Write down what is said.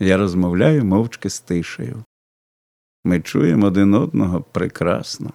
Я розмовляю мовчки з тишею. Ми чуємо один одного прекрасно.